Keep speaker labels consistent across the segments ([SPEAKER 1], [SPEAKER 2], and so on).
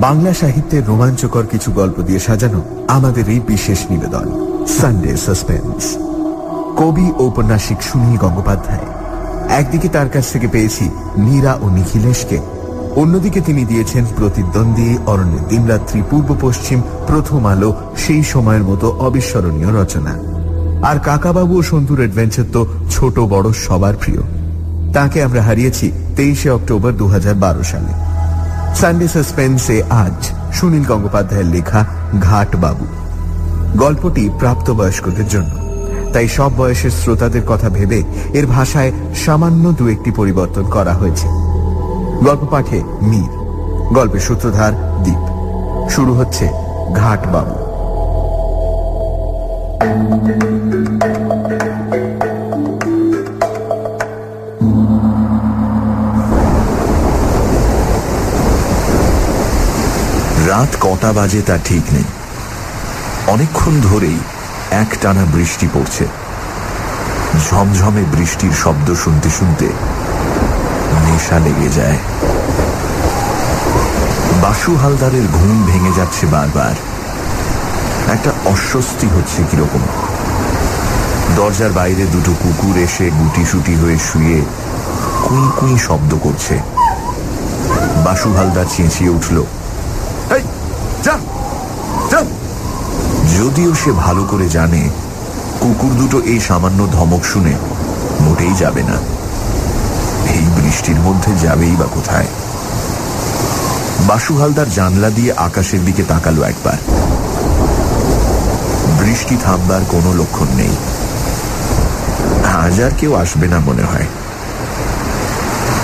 [SPEAKER 1] বাংলা সাহিত্যের রোমাঞ্চকর কিছু গল্প দিয়ে সাজানো আমাদের এই বিশেষ নিবেদন সানডে সাসপেন্স কবি ঔপন্যাসিক সুনীল গঙ্গোপাধ্যায়। একদিকে তার কাছ থেকে পেয়েছি মীরা ও নিখিলেশকে, অন্যদিকে তিনি দিয়েছেন প্রতিদ্বন্দ্বী অরণ্যের দিনরাত্রি পূর্ব পশ্চিম প্রথম আলো, সেই সময়ের মতো অবিস্মরণীয় রচনা। আর কাকাবাবু ও সন্তুর অ্যাডভেঞ্চার তো ছোট বড় সবার প্রিয়। তাকে আমরা হারিয়েছি তেইশে অক্টোবর দু হাজার বারো সালে। সানডে সাসপেন্সে আজ সুনীল গঙ্গোপাধ্যায়ের লেখা ঘাট বাবু। গল্পটি প্রাপ্তবয়স্কদের জন্য। তাই সব বয়সের শ্রোতাদের কথা ভেবে এর ভাষায় সামান্য দু একটি পরিবর্তন করা হয়েছে। গল্প পাঠে মীর, গল্পের সূত্রধার দ্বীপ শুরু হচ্ছে ঘাট বাবু।
[SPEAKER 2] রাত কটা বাজে তা ঠিক নেই। অনেকক্ষণ ধরেই এক টানা বৃষ্টি পড়ছে। ঝমঝমে বৃষ্টির শব্দ শুনতে শুনতে নেশা লেগে যায়। বাসু হালদারের ঘুম ভেঙে যাচ্ছে বারবার। একটা অস্বস্তি হচ্ছে কীরকম। দরজার বাইরে দুটো কুকুর এসে গুটি সুটি হয়ে শুয়ে কুই কুই শব্দ করছে। বাসু হালদার চেঁচিয়ে উঠল যদিও সে ভালো করে জানে, কুকুর দুটো এই সামান্য ধমক শুনে মোটেই যাবে না। এই বৃষ্টির মধ্যে যাবেই বা কোথায়? বাসু হালদার জানলা দিয়ে আকাশের দিকে তাকালো একবার। বৃষ্টি থামবার কোনো লক্ষণ নেই। আজ আর কেউ আসবে না মনে হয়।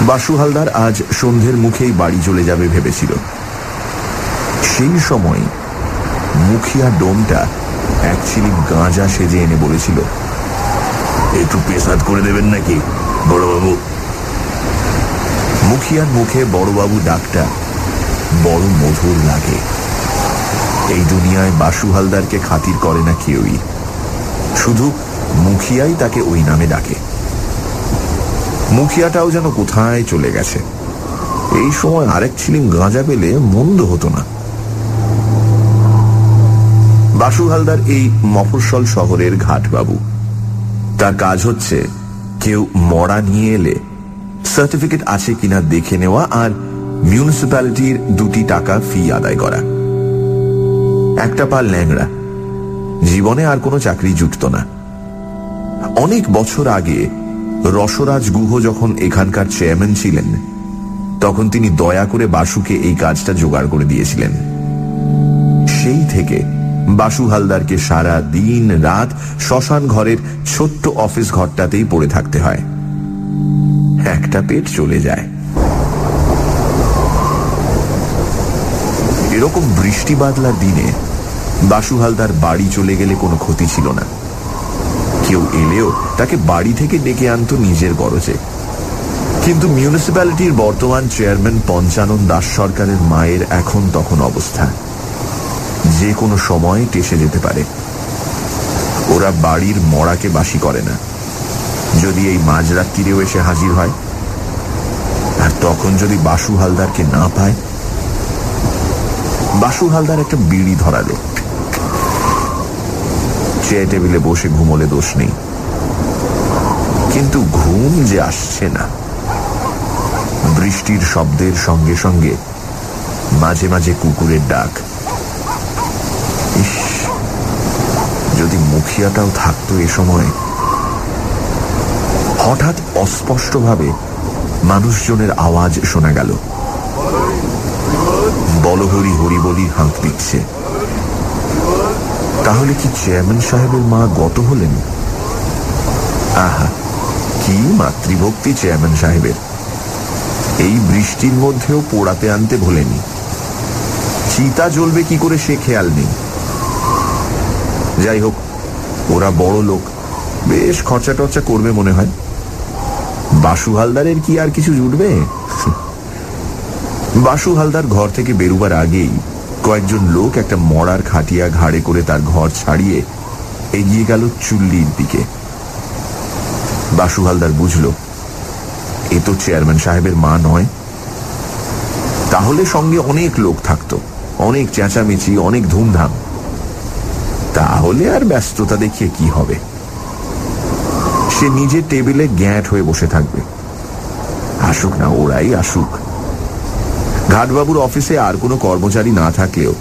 [SPEAKER 2] বাসু হালদার আজ সন্ধ্যের মুখেই বাড়ি চলে যাবে ভেবেছিল। সেই সময় মুখিয়া ডোমটা এক গাঁজা সেজে এনে বলেছিল। একটু পেশাদ করে দেবেন নাকি, বড়বাবু? মুখিয়ার মুখে বড়বাবু ডাকটা বড় মধুর লাগে। এই দুনিয়ায় বাসু হালদারকে খাতির করে না কেউই। শুধু মুখিয়াই তাকে ওই নামে ডাকে। মুখিয়াটাও যেন কোথায় চলে গেছে। এই সময় আরেক ছিলিম গাঁজা পেলে মন্দ হতো না। বাসু হালদার এই মফস্বল শহরের ঘাটবাবু। তার কাজ হচ্ছে কেউ মরা নিয়ে এলে সার্টিফিকেট আছে কিনা দেখে নেওয়া আর মিউনিসিপ্যালিটির দুটি টাকা ফি আদায় করা। একটা পাল ল্যাংড়া। জীবনে আর কোনো চাকরি জুটত না। অনেক বছর আগে রসরাজ গুহ যখন এখানকার চেয়ারম্যান ছিলেন, তখন তিনি দয়া করে বাসুকে এই কাজটা জোগাড় করে দিয়েছিলেন। সেই থেকে বাসু হালদারকে সারা দিন রাত শ্মশান ঘরের ছোট্ট অফিস ঘরটাতেই পড়ে থাকতে হয়। একটা পেট চলে যায়। এরকম বৃষ্টি বাদলার দিনে বাসু হালদার বাড়ি চলে গেলে কোনো ক্ষতি ছিল না। কেউ এলেও তাকে বাড়ি থেকে ডেকে আনত নিজের গরজে। কিন্তু মিউনিসিপ্যালিটির বর্তমান চেয়ারম্যান পঞ্চানন দাস সরকারের মায়ের এখন তখন অবস্থা। যে কোনো সময় টেসে যেতে পারে। ওরা বাড়ির মরাকে বাসি করে না। যদি এই মাঝরাত্রিরেও এসে হাজির হয়, আর তখন যদি বাসু হালদারকে না পায়, বাসু হালদার একটা বিড়ি ধরালো চেয়ার টেবিলে বসে ঘুমলে দোষ নেই। কিন্তু ঘুম যে আসছে না। বৃষ্টির শব্দের সঙ্গে সঙ্গে মাঝে মাঝে কুকুরের ডাক। যদি মুখিয়াটাও থাকতো এ সময়। হঠাৎ অস্পষ্টভাবে মানুষজনের আওয়াজ শোনা গেল। বলহরি হরি বলি হাঁক দিচ্ছে। তাহলে কি চেয়ারম্যান সাহেবের মা গত হলেন? আহা, কি মাতৃভক্তি চেয়ারম্যান সাহেবের। এই বৃষ্টির মধ্যেও পোড়াতে আনতে ভোলেনি। চিতা জ্বলবে কি করে সে খেয়াল নেই। যাই হোক ওরা বড় লোক। বেশ খরচা টরচা করবে মনে হয়। বাসু হালদারের কি আর কিছু জুটবে? বাসু হালদার ঘর থেকে বেরুবার আগেই কয়েকজন লোক একটা মরার খাটিয়া ঘাড়ে করে তার ঘর ছাড়িয়ে এগিয়ে গেল চুল্লির দিকে। বাসু হালদার বুঝল, এ তো চেয়ারম্যান সাহেবের মা নয়। তাহলে সঙ্গে অনেক লোক থাকতো, অনেক চেঁচামেচি, অনেক ধুমধাম। তাহলে আর ব্যস্ততা দেখিয়ে কি হবে? সে নিজের টেবিলে গ্যাঁট হয়ে বসে থাকবে। আসুক না, ওরাই আসুক। ঘাটবাবুর অফিসে আর কোনো কর্মচারী না থাকলেও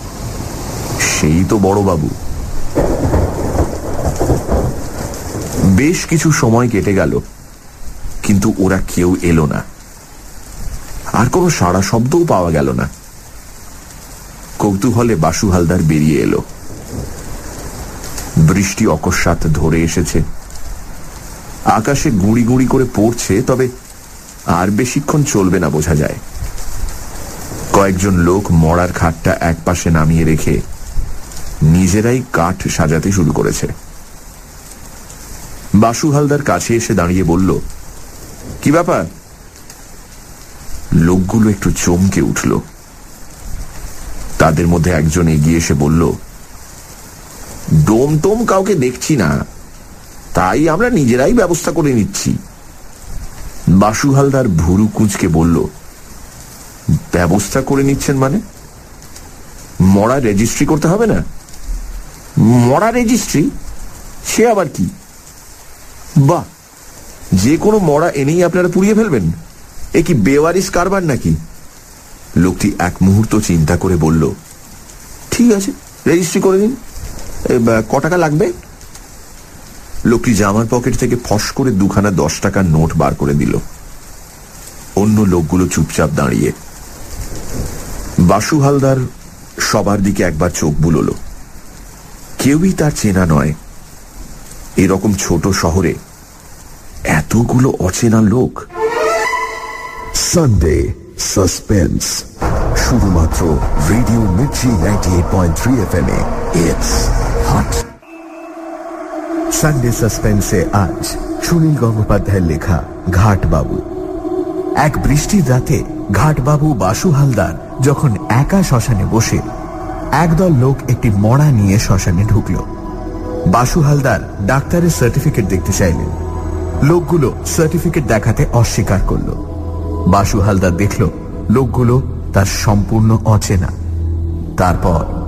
[SPEAKER 2] সেই তো বড়বাবু। বেশ কিছু সময় কেটে গেল, কিন্তু ওরা কেউ এলো না। আর কোনো সারা শব্দও পাওয়া গেল না। কৌতূহলে বাসু হালদার বেরিয়ে এলো। বৃষ্টি অকস্মাৎ ধরে এসেছে। আকাশে গুঁড়ি গুঁড়ি করে পড়ছে, তবে আর বেশিক্ষণ চলবে না বোঝা যায়। কয়েকজন লোক মরার খাটটা এক পাশে নামিয়ে রেখে নিজেরাই কাঠ সাজাতে শুরু করেছে। বাসু হালদার কাছে এসে দাঁড়িয়ে বলল, কি ব্যাপার? লোকগুলো একটু চমকে উঠল। তাদের মধ্যে একজন এগিয়ে এসে বলল ডোম টোম কাউকে দেখছি না। তাই আমরা নিজেরাই ব্যবস্থা করে নিচ্ছি। বাসু হালদার ভুরু কুঁচকে বলল, ব্যবস্থা করে নিচ্ছেন মানে? মরা রেজিস্ট্রি করতে হবে না? মরা রেজিস্ট্রি সে আবার কি? বাহ! যে কোনো মরা এনেই আপনারা পুড়িয়ে ফেলবেন। এ কি বেওয়ারিস কারবার নাকি? লোকটি এক মুহূর্ত চিন্তা করে বলল, ঠিক আছে রেজিস্ট্রি করে দিন ক টাকা লাগবে? লোকটি জামার পকেট থেকে ফস করে দুখানা দশ টাকার নোট বার করে দিল। অন্য লোকগুলো চুপচাপ দাঁড়িয়ে। বাসু হালদার সবার দিকে একবার চোখ বুলল। কেউই তার চেনা নয়। এরকম ছোট শহরে এতগুলো অচেনা লোক।
[SPEAKER 1] সানডে সাসপেন্স শুধুমাত্র radio Mirchi ninety eight point three F M it's hot Sunday সাসপেন্সে আজ সুনীল গঙ্গোপাধ্যায়ের লেখা ঘাটবাবু। এক বৃষ্টির রাতে ঘাটবাবু বাসু হালদার যখন একা শ্মশানে বসে, একদল লোক একটি মড়া নিয়ে শ্মশানে ঢুকল। বাসু হালদার ডাক্তারের সার্টিফিকেট দেখতে চাইলেন। লোকগুলো সার্টিফিকেট দেখাতে অস্বীকার করল। বাসু হালদার দেখল, লোকগুলো তার সম্পূর্ণ অচেনা। তারপর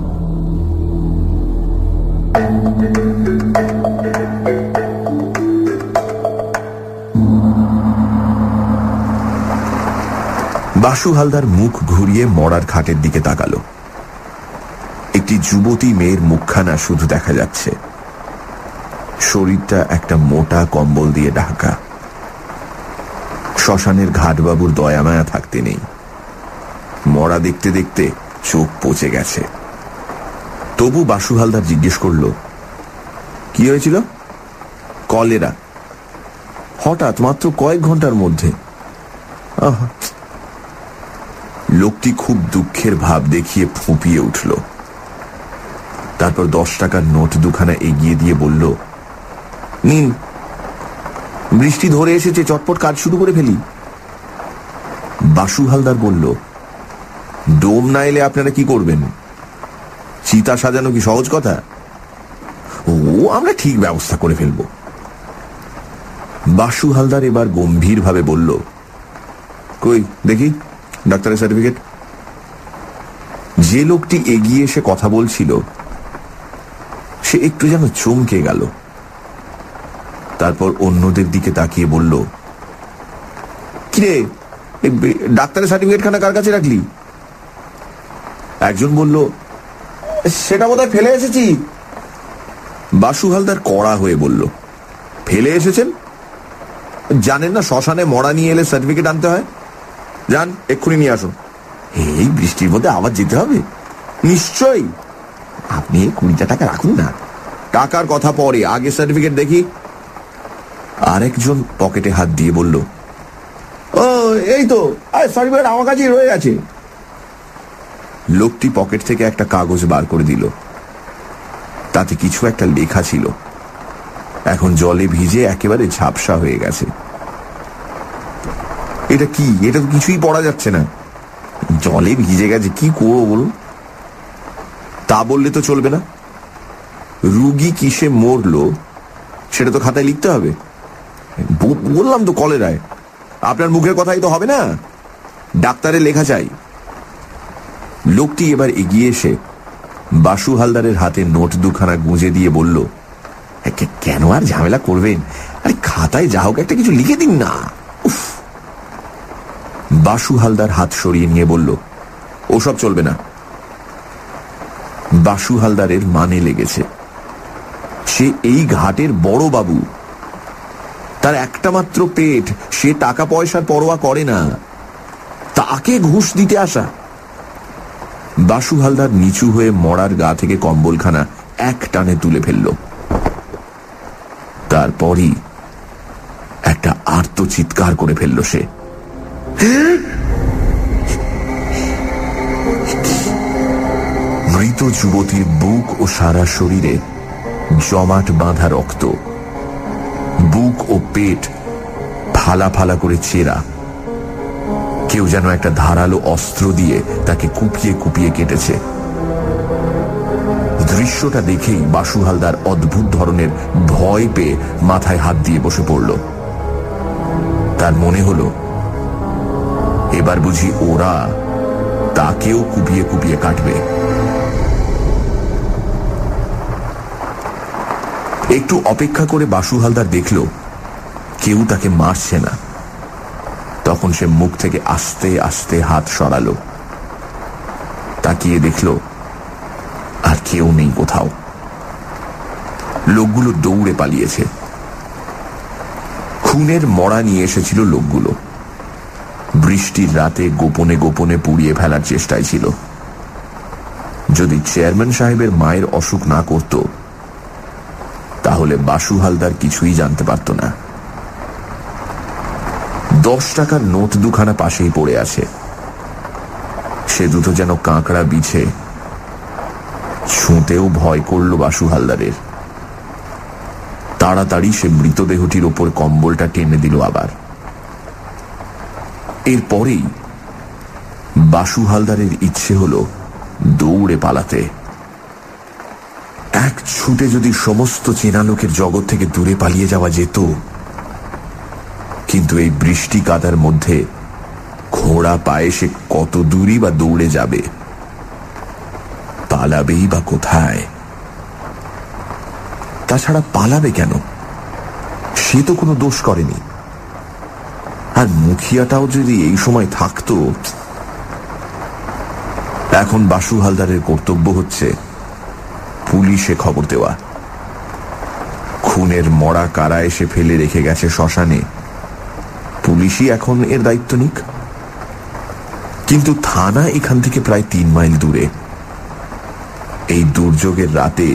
[SPEAKER 2] বাসু হালদার মুখ ঘুরিয়ে মরার খাটের দিকে তাকালো। একটি যুবতী মেয়ের মুখখানা শুধু দেখা যাচ্ছে। শরীরটা একটা মোটা কম্বল দিয়ে ঢাকা। শ্মশানের ঘাটবাবুর দয়ামায়া থাকতে নেই। মরা দেখতে দেখতে চোখ পচে গেছে। তবু বাসু হালদার জিজ্ঞেস করল, কি হয়েছিল? কলেরা। হঠাৎ মাত্র কয়েক ঘণ্টার মধ্যে। আহা লোকটি খুব দুঃখের ভাব দেখিয়ে ফুঁপিয়ে উঠল। তারপর দশ টাকার নোট দুখানা এগিয়ে দিয়ে বলল, নিন। বৃষ্টি ধরে এসেছে, চটপট কাজ শুরু করে ফেলি। বাসু হালদার বলল, ডোম না এলে আপনারা কি করবেন? চিতা সাজানো কি সহজ কথা? ও, আমরা ঠিক ব্যবস্থা করে ফেলব। বাসু হালদার এবার গম্ভীরভাবে বলল, কই, দেখি। ডাক্তারের সার্টিফিকেট? যে লোকটি এগিয়ে এসে কথা বলছিল, সে একটু যেন চমকে গেল। তারপর অন্যদের দিকে তাকিয়ে বলল, কিরে ডাক্তারের সার্টিফিকেট খানা কার কাছে রাখলি? একজন বলল, সেটা বোধহয় ফেলে এসেছি। বাসু হালদার কড়া হয়ে বলল, ফেলে এসেছেন? জানেন না, শ্মশানে মরা নিয়ে এলে সার্টিফিকেট আনতে হয়? যান, এক্ষুনি নিয়ে আসুন। এই বৃষ্টির মধ্যে আবার যেতে হবে? নিশ্চয়ই। আপনি কুড়িটা টাকা রাখুন না। টাকার কথা পরে, আগে সার্টিফিকেট দেখি। আরেকজন পকেটে হাত দিয়ে বলল, ও, এই তো সার্টিফিকেট আমার কাছেই রয়ে গেছে। লোকটি পকেট থেকে একটা কাগজ বার করে দিল। তাতে কিছু একটা লেখা ছিল। এখন জলে ভিজে একেবারে ঝাপসা হয়ে গেছে। এটা কি? এটা তো কিছুই পড়া যাচ্ছে না। জলে ভিজে গেছে, কি করব বলুন? তা বললে তো চলবে না। রুগী কিসে মরলো, সেটা তো খাতায় লিখতে হবে। বললাম তো কলেরায় আপনার মুখের কথাই তো হবে না। ডাক্তারের লেখা চাই। লোকটি এবার এগিয়ে এসে বাসু হালদারের হাতে নোট দুখানা গুঁজে দিয়ে বলল কেন আর ঝামেলা করবেন? আরে, খাতায় যা হোক একটা কিছু লিখে দিন না। উফ বাসু হালদার হাত সরিয়ে নিয়ে বলল, ওসব চলবে না। বাসু হালদারের মানে লেগেছে। সে এই ঘাটের বড় বাবু। তার একটা মাত্র পেট, সে টাকা পয়সার পরোয়া করে না। তাকে ঘুষ দিতে আসা। বাসু হালদার নিচু হয়ে মরার গা থেকে কম্বলখানা এক টানে তুলে ফেলল। তারপরই একটা আর্ত চিৎকার করে ফেলল সে। মৃত যুবতীর বুক ও সারা শরীরে জমাট বাঁধা রক্ত। বুক ও পেট ফালা ফালা করে চেরা। কেউ যেন একটা ধারালো অস্ত্র দিয়ে তাকে কুপিয়ে কুপিয়ে কেটেছে। দৃশ্যটা দেখেই বাসু হালদার অদ্ভুত ধরনের ভয় পেয়ে মাথায় হাত দিয়ে বসে পড়ল। তার মনে হল এবার বুঝি ওরা তাকেও কুপিয়ে কুপিয়ে কাটবে। একটু অপেক্ষা করে বাসু হালদার দেখল, কেউ তাকে মারছে না। তখন সে মুখ থেকে আস্তে আস্তে হাত সরালো। তাকিয়ে দেখল, আর কেউ নেই কোথাও। লোকগুলো দৌড়ে পালিয়েছে। খুনের মরা নিয়ে এসেছিল লোকগুলো। বৃষ্টির রাতে গোপনে গোপনে পুড়িয়ে ফেলার চেষ্টায় ছিল। যদি চেয়ারম্যান সাহেবের মায়ের অসুখ না করত, তাহলে বাসু হালদার কিছুই জানতে পারত না। দশ টাকার নোট দুখানা পাশেই পড়ে আছে। সে দুটো যেন কাঁকড়া বিছে, ছুঁতেও ভয় করল বাসু হালদারের। তাড়াতাড়ি সে মৃতদেহটির ওপর কম্বলটা টেনে দিল আবার। এরপরেই বাসু হালদারের ইচ্ছে হল দৌড়ে পালাতে। এক ছুটে যদি সমস্ত চেনা লোকের জগৎ থেকে দূরে পালিয়ে যাওয়া যেত, কিন্তু এই বৃষ্টি কাদার মধ্যে ঘোড়া পায়ে সে কত দূরই বা দৌড়ে যাবে? পালাবেই বা কোথায়? তাছাড়া পালাবে কেন? সে তো কোনো দোষ করেনি। আর মুখিয়াটাও যদি এই সময় থাকত, এখন বাসু হালদারের কর্তব্য হচ্ছে পুলিশে খবর দেওয়া। খুনের মরা কারা এসে ফেলে রেখে গেছে শ্মশানে? পুলিশই এখন এর দায়িত্ব নিক। কিন্তু থানা এখান থেকে প্রায় তিন মাইল দূরে। এই দুর্যোগের রাতে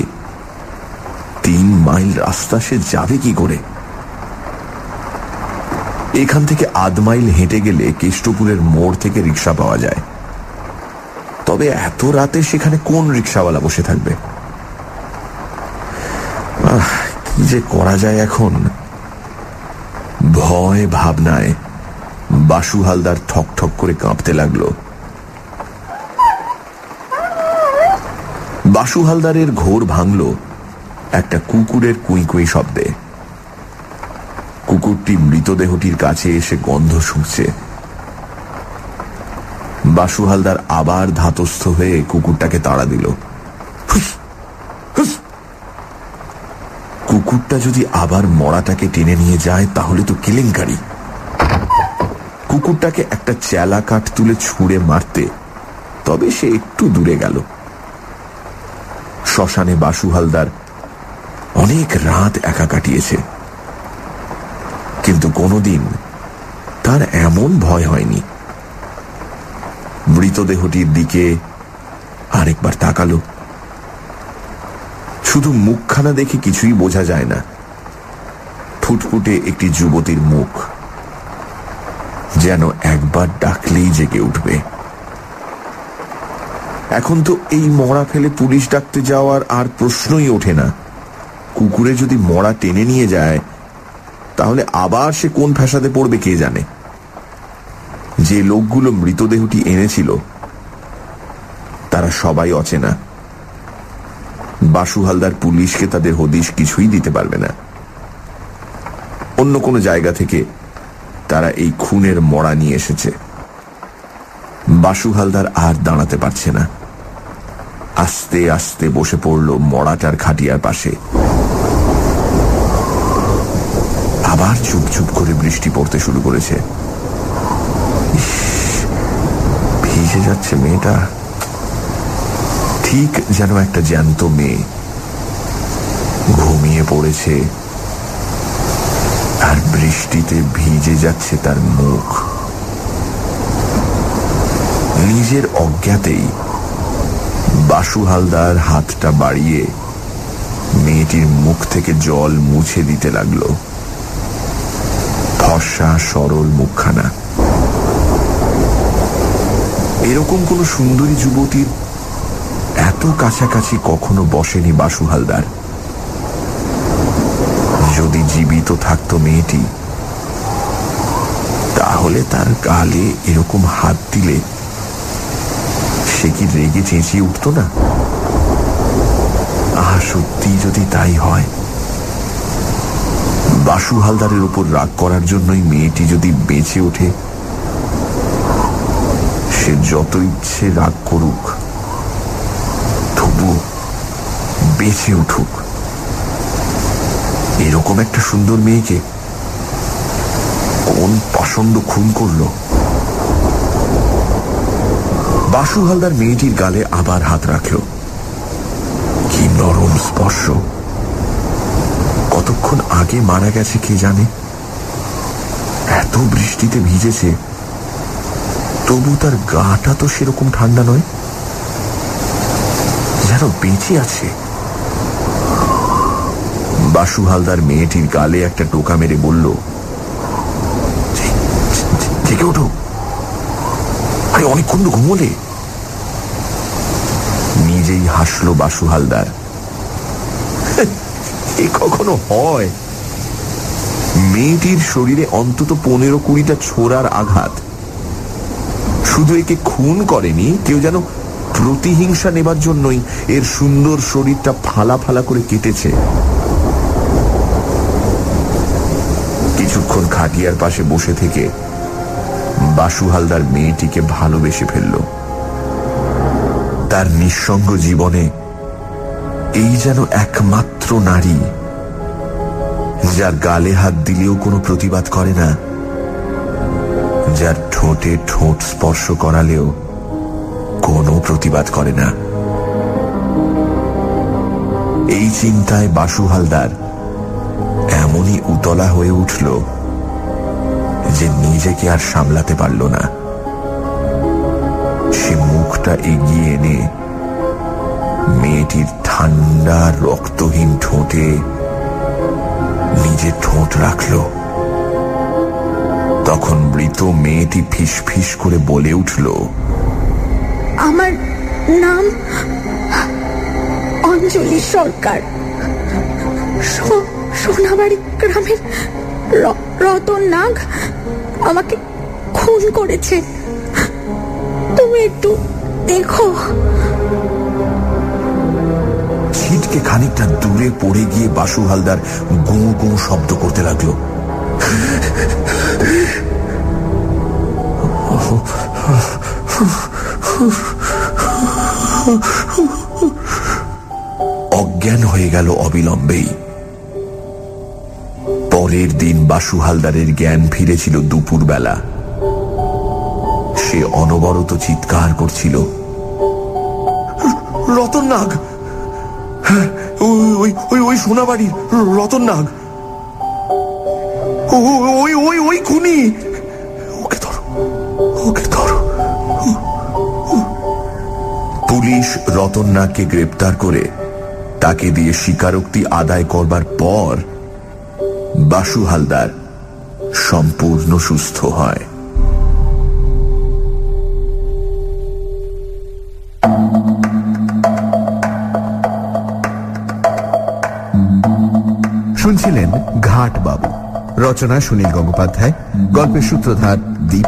[SPEAKER 2] তিন মাইল রাস্তা সে যাবে কি করে? এখান থেকে আধ মাইল হেঁটে গেলে কেষ্টপুরের মোড় থেকে রিক্সা পাওয়া যায়। তবে এত রাতে সেখানে কোন রিক্সাওয়ালা বসে থাকবে? কি যে করা যায় এখন? ভয় ভাবনায় বাসু হালদার ঠক ঠক করে কাঁপতে লাগল। বাসু হালদারের ঘোর ভাঙল একটা কুকুরের কুই কুই শব্দে। কুকুরটি মৃতদেহটির কাছে এসে গন্ধ শুঁকছে। বাসু হালদার আবার ধাতস্থ হয়ে কুকুরটাকে তাড়া দিল। কুকুরটা যদি আবার মরাটাকে টেনে নিয়ে যায়, তাহলে তো কেলেঙ্কারি কুকুরটাকে একটা চেলা কাঠ তুলে ছুঁড়ে মারতে, তবে সে একটু দূরে গেল। শ্মশানে বাসু হালদার অনেক রাত একা কাটিয়েছে। কোনোদিন তার এমন ভয় হয়নি। মৃতদেহটির দিকে আরেকবার তাকালো। শুধু মুখখানা দেখে কিছুই বোঝা যায় না। ফুটফুটে একটি যুবতীর মুখ যেন একবার ডাকলেই জেগে উঠবে। এখন তো এই মরা ফেলে পুলিশ ডাকতে যাওয়ার আর প্রশ্নই ওঠে না। কুকুরে যদি মরা টেনে নিয়ে যায় তাহলে আবার সে কোন ফ্যাসাদে পড়বে কে জানে? যে লোকগুলো মৃতদেহটি এনেছিল, তারা সবাই অচেনা। বাসু হালদার পুলিশকে তাদের হদিশ কিছুই দিতে পারবে না। অন্য কোনো জায়গা থেকে তারা এই খুনের মরা নিয়ে এসেছে। বাসু হালদার আর দাঁড়াতে পারছে না। আস্তে আস্তে বসে পড়ল মড়াটার খাটিয়ার পাশে। আবার চুপ চুপ করে বৃষ্টি পড়তে শুরু করেছে। ভিজে যাচ্ছে মেয়েটা। ঠিক যেন একটা জ্যান্ত মেয়ে ঘুমিয়ে পড়েছে। আর বৃষ্টিতে ভিজে যাচ্ছে তার মুখ। নিজের অজ্ঞাতেই বাসু হালদার হাতটা বাড়িয়ে মেয়েটির মুখ থেকে জল মুছে দিতে লাগল। ফর্সা সরল মুখখানা। এরকম কোন সুন্দরী যুবতীর এত কাছাকাছি কখনো বসেনি বাসু হালদার। যদি জীবিত থাকতো মেয়েটি, তাহলে তার গালে এরকম হাত দিলে সে কি রেগে চেঁচিয়ে উঠত না? আহা সত্যি যদি তাই হয় বাসু হালদারের উপর রাগ করার জন্যই মেয়েটি যদি বেঁচে ওঠে, সে যত ইচ্ছে রাগ করুক তবু বেঁচে উঠুক। এরকম একটা সুন্দর মেয়েকে কোন পাষণ্ড খুন করল? বাসু হালদার মেয়েটির গালে আবার হাত রাখল। কি নরম স্পর্শ। কতক্ষণ আগে মারা গেছে কে জানে? এত বৃষ্টিতে ভিজেছে, তবু তার গাটা তো সেরকম ঠান্ডা নয়। যেন বেঁচে আছে। বাসু হালদার মেয়েটির গালে একটা টোকা মেরে বলল থেকে ওঠো। আরে অনেকক্ষণ ঘুমোলে। নিজেই হাসলো বাসু হালদার। এ কখনো হয়? মেয়েটির শরীরে অন্তত পনেরো কুড়িটা ছোড়ার আঘাত। শুধু একে খুন করেনি, কেউ যেন প্রতিহিংসা নেবার জন্যই এর সুন্দর শরীরটা ফালা ফালা করে কেটেছে। কিছুক্ষণ খাটিয়ার পাশে বসে থেকে বাসু হালদার মেয়েটিকে ভালোবেসে ফেলল। তার নিঃসঙ্গ জীবনে এই যেন একমাত্র নারী যার গালে হাত দিলেও কোনো প্রতিবাদ করে না, যার ঠোঁটে ঠোঁট স্পর্শ করালেও কোনো প্রতিবাদ করে না। এই চিন্তায় বাসু হালদার এমনই উতলা হয়ে উঠল যে নিজেকে আর সামলাতে পারল না। সে মুখটা এগিয়ে এনে মেয়েটির ঠান্ডা রক্তহীন ঠোঁটে নিজের ঠোঁট রাখল। তখন মৃত মেয়েটি ফিস ফিস করে বলে উঠল,
[SPEAKER 3] আমার নাম অঞ্জলি সরকার। সোনাবাড়ি গ্রামের রতন নাগ আমাকে খুন করেছে। তুমি একটু দেখো।
[SPEAKER 2] ছিটকে খানিকটা দূরে পড়ে গিয়ে বাসু হালদার গু গু শব্দ করতে লাগল। অজ্ঞান হয়ে গেল অবিলম্বেই। পরের দিন বাসু হালদারের জ্ঞান ফিরেছিল দুপুরবেলা। সে অনবরত চিৎকার করছিল। রতন নাগ হ্যাঁ ওই ওই ওই সোনাবাড়ির রতন নাগ। ওই ওই ওই খুনি। ওকে ধরো ওকে ধরো। পুলিশ রতন নাগকে গ্রেপ্তার করে তাকে দিয়ে স্বীকারোক্তি আদায় করবার পর বাসু হালদার সম্পূর্ণ সুস্থ হয়।
[SPEAKER 1] শুনছিলেন ঘাট বাবু। রচনা সুনীল গঙ্গোপাধ্যায়, গল্পের সূত্রধার দীপ,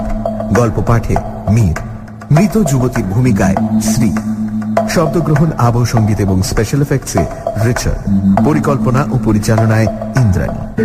[SPEAKER 1] গল্প পাঠে মীর। মৃত যুবতীর ভূমিকায় শ্রী। শব্দগ্রহণ, আবহ সংগীত এবং স্পেশাল এফেক্টসে রিচার্ড। পরিকল্পনা ও পরিচালনায় ইন্দ্রাণী।